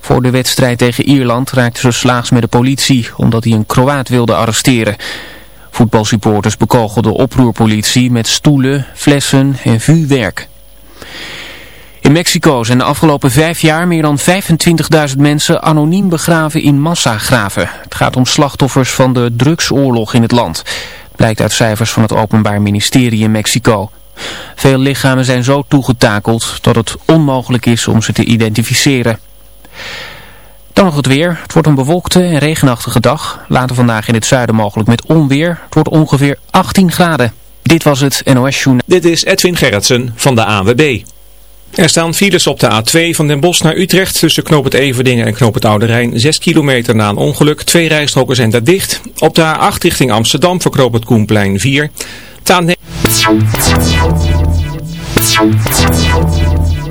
Voor de wedstrijd tegen Ierland raakte ze slaags met de politie omdat hij een Kroaat wilde arresteren. Voetbalsupporters bekogelden oproerpolitie met stoelen, flessen en vuurwerk. In Mexico zijn de afgelopen vijf jaar meer dan 25.000 mensen anoniem begraven in massagraven. Het gaat om slachtoffers van de drugsoorlog in het land. Blijkt uit cijfers van het Openbaar Ministerie in Mexico. Veel lichamen zijn zo toegetakeld dat het onmogelijk is om ze te identificeren. Dan nog het weer. Het wordt een bewolkte en regenachtige dag. Later vandaag in het zuiden mogelijk met onweer. Het wordt ongeveer 18 graden. Dit was het NOS Journal. Dit is Edwin Gerritsen van de AWB. Er staan files op de A2 van Den Bosch naar Utrecht tussen Knoop het Everdingen en Knoop het Oude Rijn. 6 kilometer na een ongeluk. Twee rijstroken zijn daar dicht. Op de A8 richting Amsterdam voor Knoop het Koenplein 4.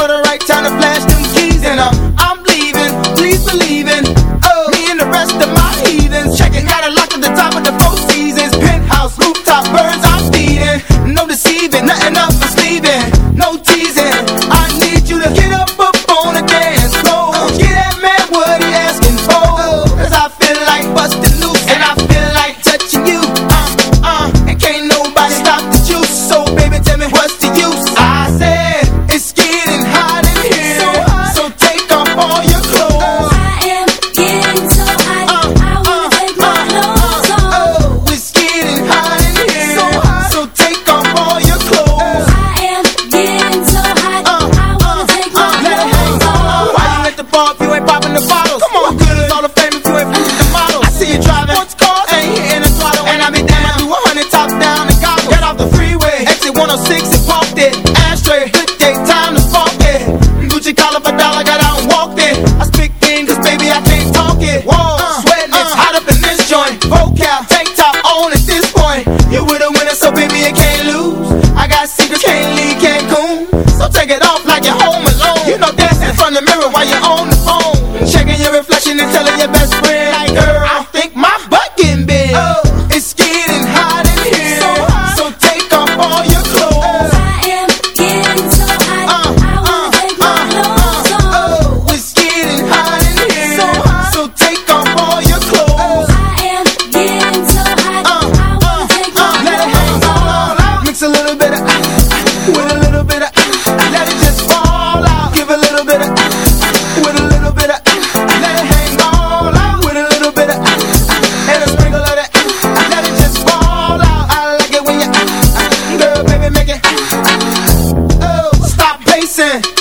for the right time to flash them keys. And I'm, I'm leaving, please believe in, oh, me and the rest of my heathens. Check chasing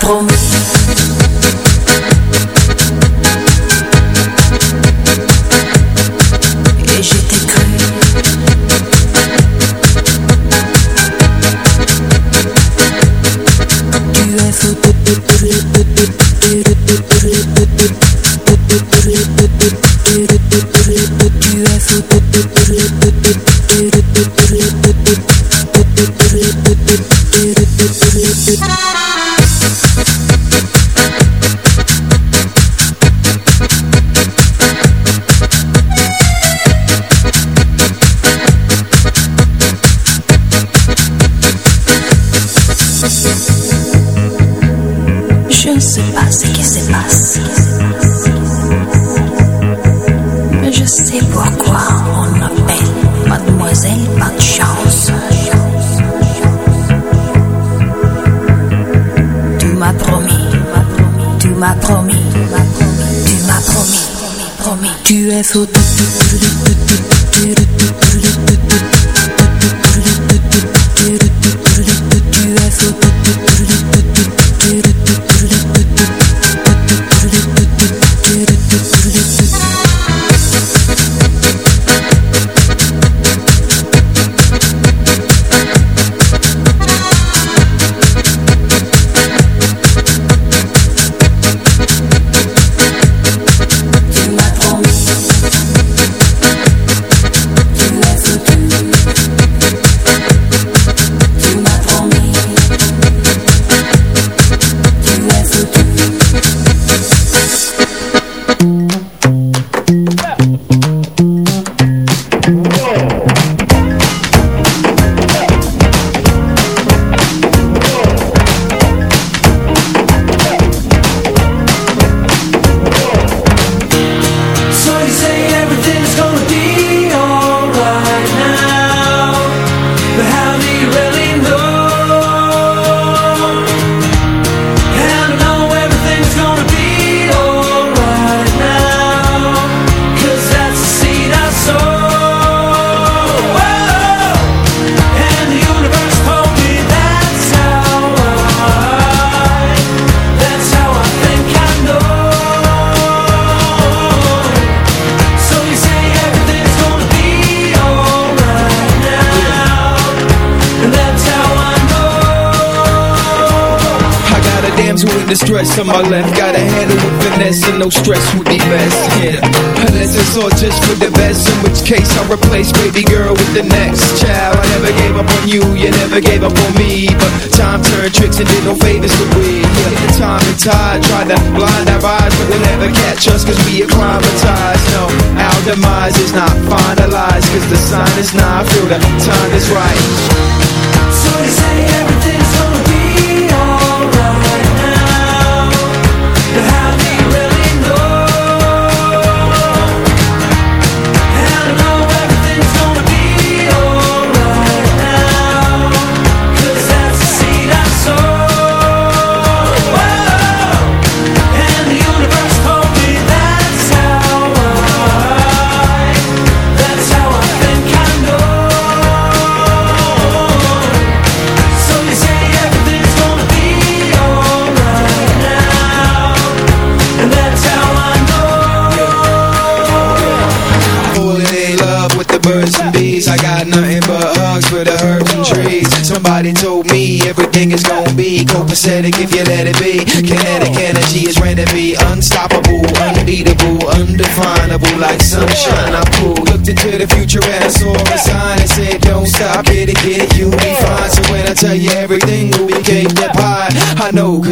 promis.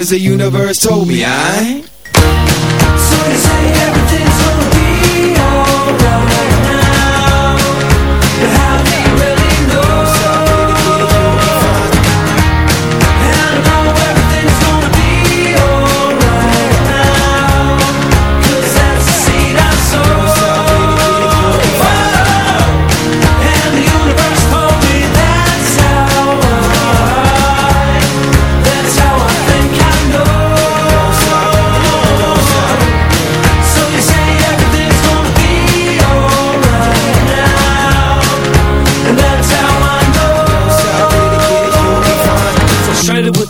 Cause the universe told me I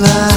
life.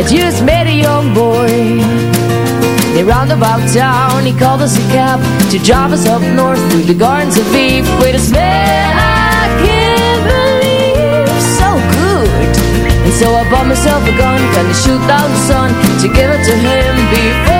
I just met a young boy. They round about town, he called us a cab to drive us up north through the gardens of Eve with a smell I can't believe. So good. And so I bought myself a gun, gonna shoot down the sun to give it to him before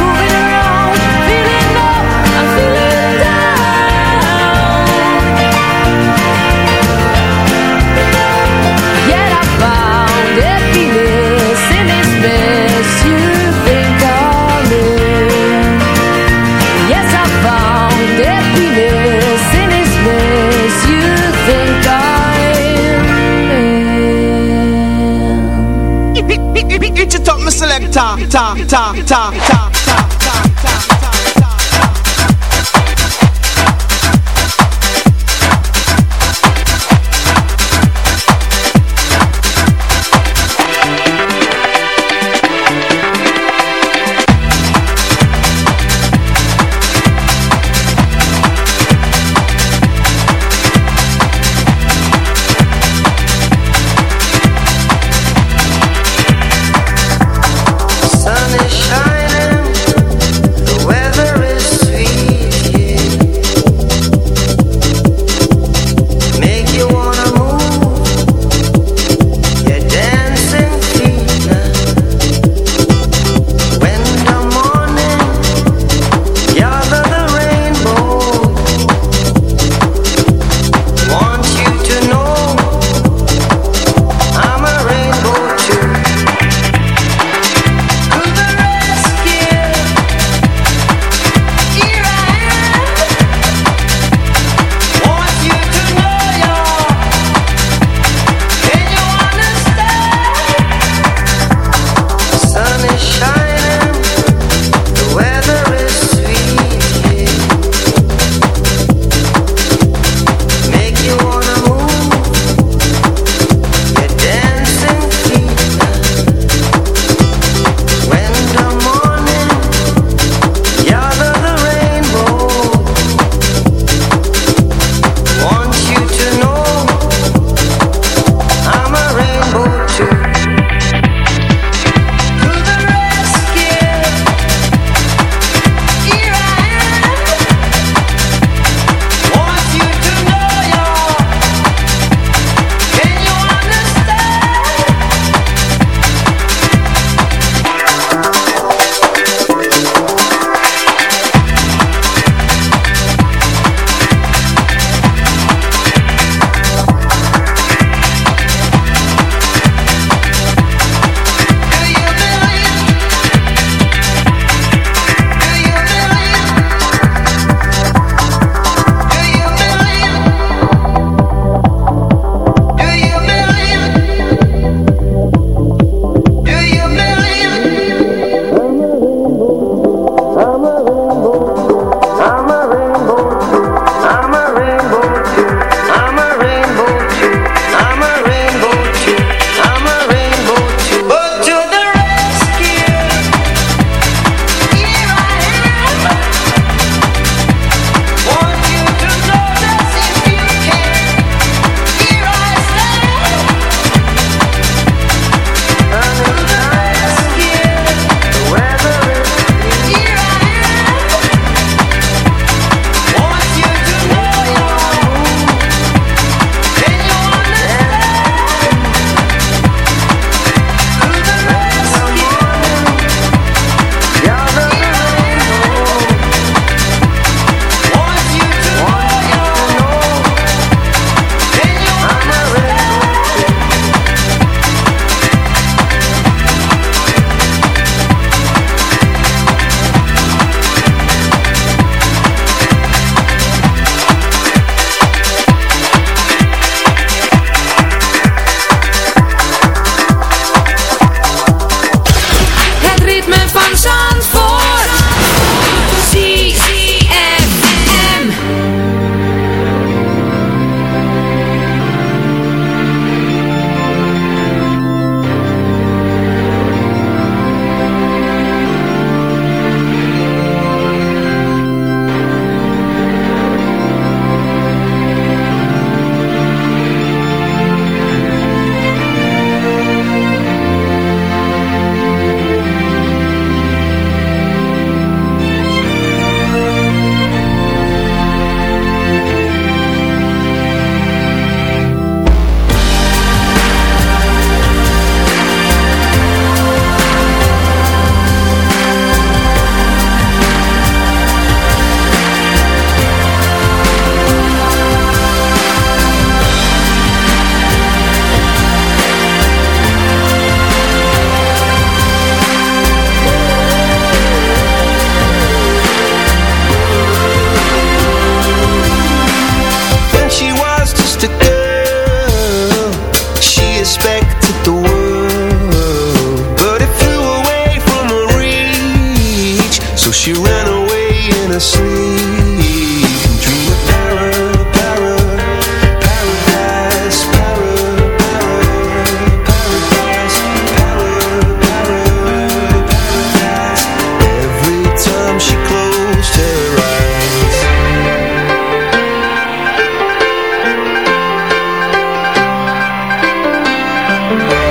ta, ta, ta, When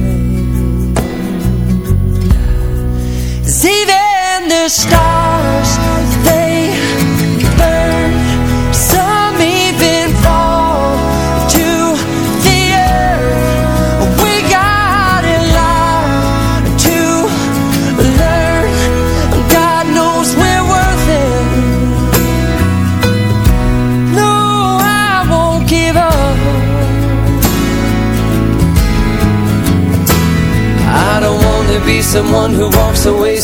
the stars, they burn. Some even fall to the earth. We got a lot to learn. God knows we're worth it. No, I won't give up. I don't want to be someone who walks away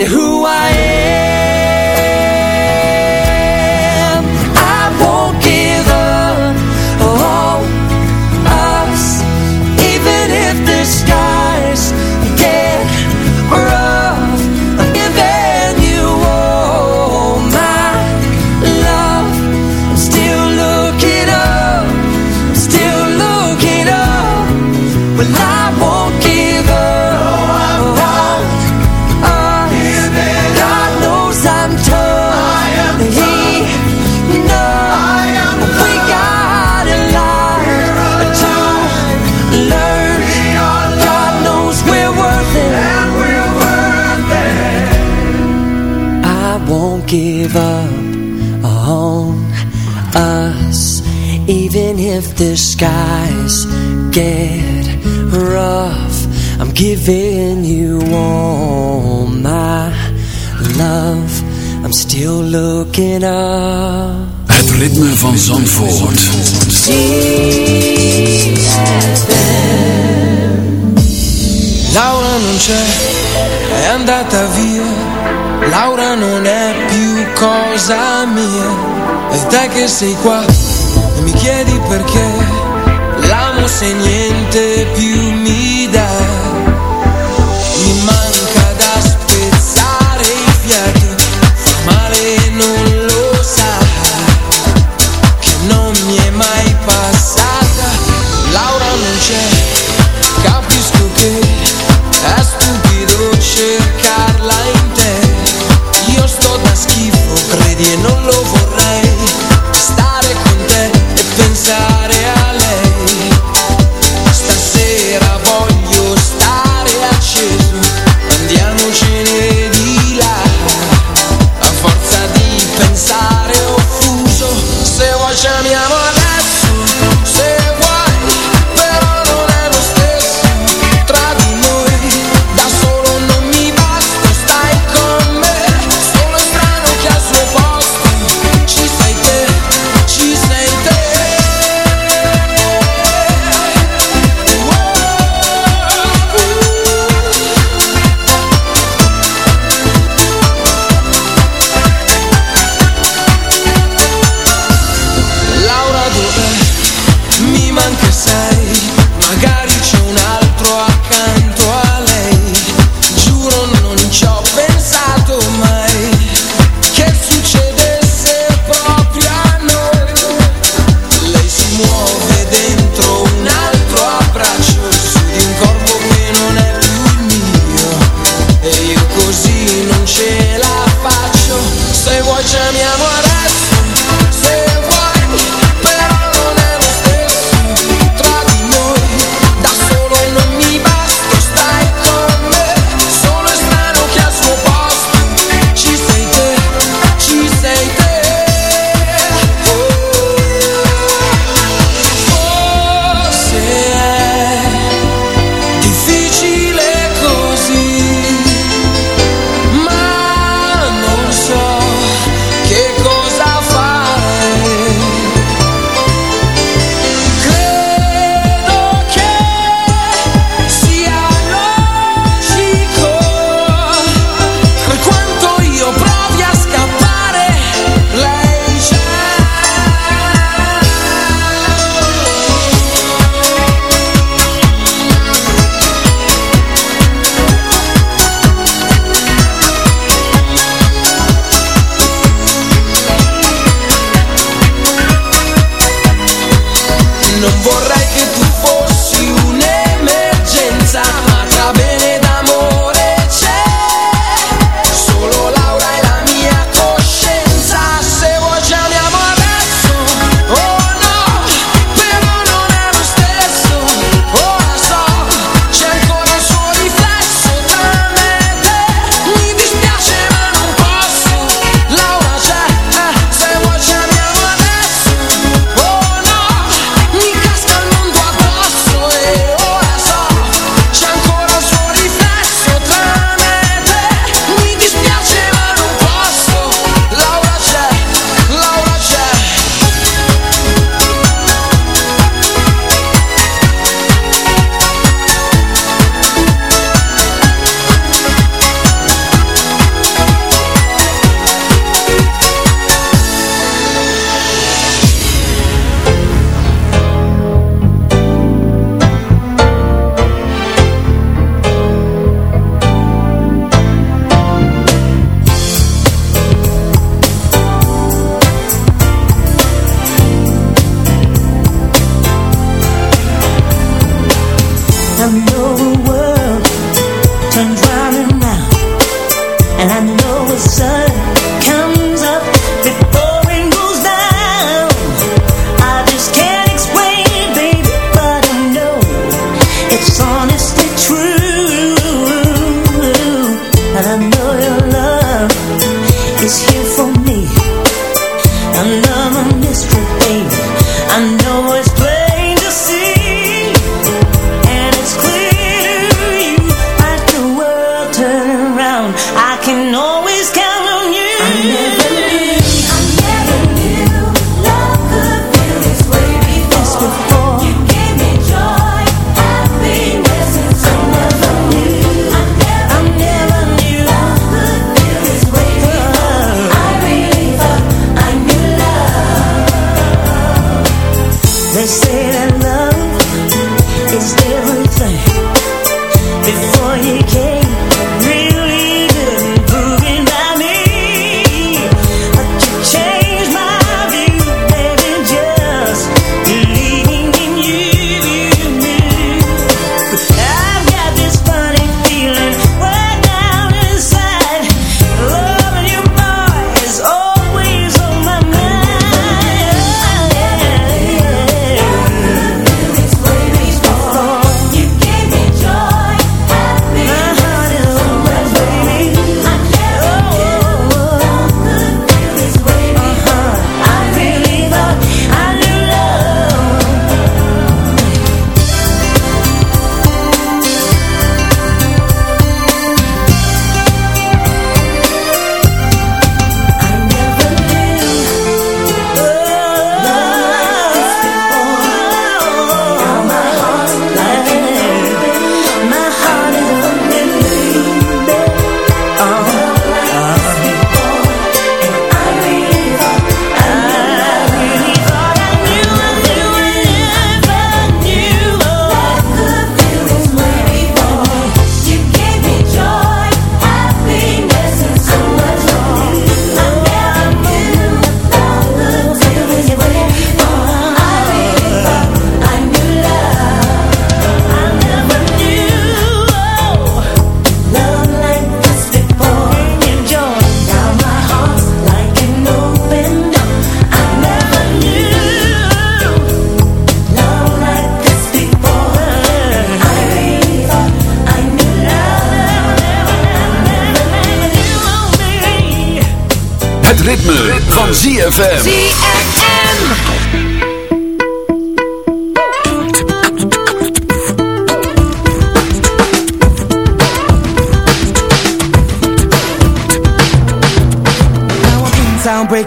And who I am the skies get rough I'm giving you all my love I'm still looking up Het ritme van Zandvoort. Laura non c'è, è andata via. Laura non è più cosa mia. E te che sei qua mi chiedi perché. L'amo se niente più mi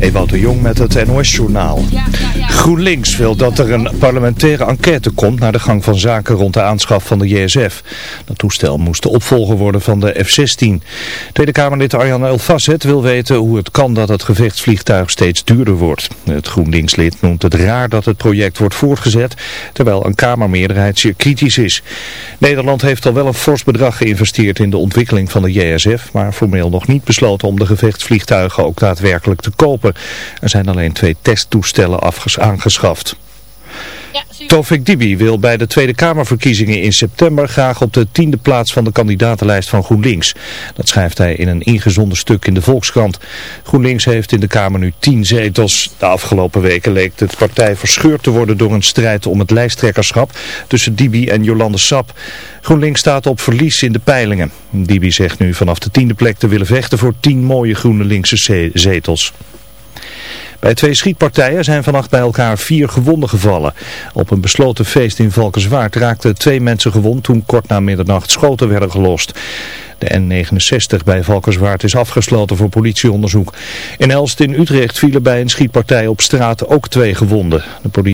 Ewout de Jong met het NOS-journaal. GroenLinks wil dat er een parlementaire enquête komt naar de gang van zaken rond de aanschaf van de JSF. Dat toestel moest de opvolger worden van de F-16. Tweede Kamerlid Arjan Elfasset wil weten hoe het kan dat het gevechtsvliegtuig steeds duurder wordt. Het GroenLinks-lid noemt het raar dat het project wordt voortgezet, terwijl een Kamermeerderheid zeer kritisch is. Nederland heeft al wel een fors bedrag geïnvesteerd in de ontwikkeling van de JSF, maar formeel nog niet besloten om de gevechtsvliegtuigen ook daadwerkelijk te kopen. Er zijn alleen twee testtoestellen aangeschaft. Tofik Dibi wil bij de Tweede Kamerverkiezingen in september graag op de tiende plaats van de kandidatenlijst van GroenLinks. Dat schrijft hij in een ingezonden stuk in de Volkskrant. GroenLinks heeft in de Kamer nu tien zetels. De afgelopen weken leek de partij verscheurd te worden door een strijd om het lijsttrekkerschap tussen Dibi en Jolande Sap. GroenLinks staat op verlies in de peilingen. Dibi zegt nu vanaf de tiende plek te willen vechten voor tien mooie groene linkse zetels. Bij twee schietpartijen zijn vannacht bij elkaar vier gewonden gevallen. Op een besloten feest in Valkenswaard raakten twee mensen gewond toen kort na middernacht schoten werden gelost. De N69 bij Valkenswaard is afgesloten voor politieonderzoek. In Elst in Utrecht vielen bij een schietpartij op straat ook twee gewonden. De politie